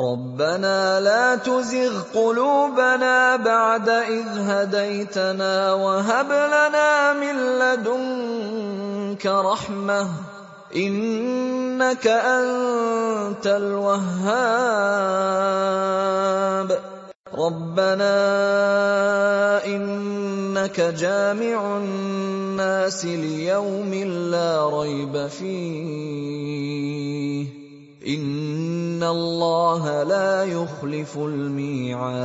رَبَّنَا لَا تُزِغْ قُلُوبَنَا بَعْدَ إِذْ هَدَيْتَنَا وَهَبْ لَنَا مِن لَّدُنكَ رَحْمَةً ۚ. إِنَّكَ أَنتَ الْوَهَّابُ. رَبَّنَا إِنَّكَ جَامِعُ النَّاسِ لِيَوْمٍ لَّا رَيْبَ فِيهِ ۚ. إِنَّ اللَّهَ لَا يُخْلِفُ الْمِيعَادَ